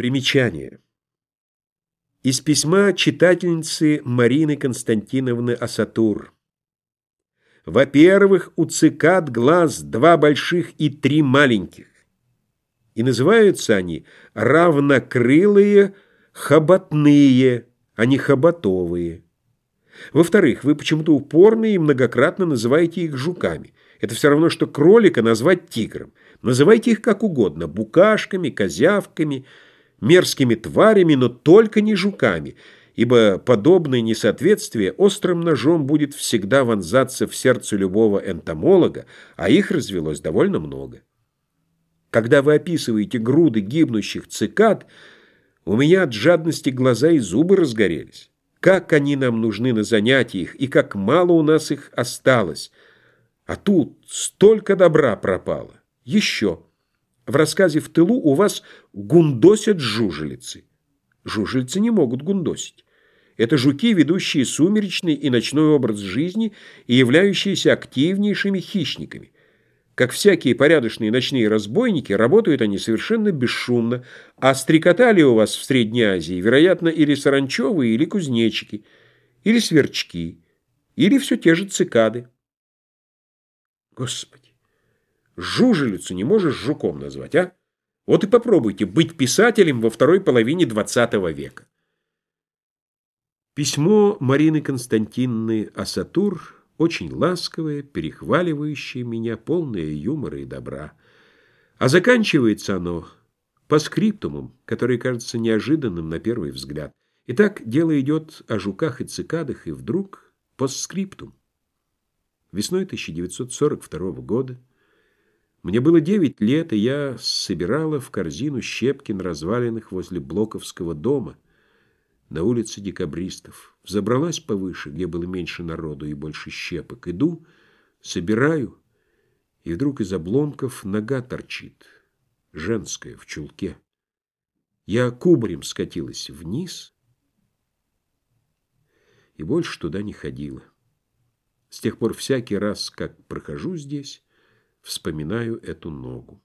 Примечание. Из письма читательницы Марины Константиновны Асатур. Во-первых, у цикад глаз два больших и три маленьких. И называются они равнокрылые хоботные, а не хоботовые. Во-вторых, вы почему-то упорно и многократно называете их жуками. Это все равно, что кролика назвать тигром. Называйте их как угодно – букашками, козявками, мерзкими тварями, но только не жуками, ибо подобное несоответствие острым ножом будет всегда вонзаться в сердце любого энтомолога, а их развелось довольно много. Когда вы описываете груды гибнущих цикад, у меня от жадности глаза и зубы разгорелись. Как они нам нужны на занятиях, и как мало у нас их осталось. А тут столько добра пропало. Еще. В рассказе «В тылу» у вас гундосят жужелицы. Жужелицы не могут гундосить. Это жуки, ведущие сумеречный и ночной образ жизни и являющиеся активнейшими хищниками. Как всякие порядочные ночные разбойники, работают они совершенно бесшумно, а стрекотали у вас в Средней Азии, вероятно, или саранчевые, или кузнечики, или сверчки, или все те же цикады. Господи, жужелицу не можешь жуком назвать, а? Вот и попробуйте быть писателем во второй половине XX века. Письмо Марины Константиновны Асатур очень ласковое, перехваливающее меня, полное юмора и добра. А заканчивается оно по скриптумам, который кажется неожиданным на первый взгляд. Итак, дело идет о жуках и цикадах, и вдруг постскриптум. Весной 1942 года мне было 9 лет, и я собирала в корзину щепки на развалинах возле Блоковского дома – на улице декабристов. Взобралась повыше, где было меньше народу и больше щепок. Иду, собираю, и вдруг из обломков нога торчит, женская, в чулке. Я кубарем скатилась вниз и больше туда не ходила. С тех пор всякий раз, как прохожу здесь, вспоминаю эту ногу.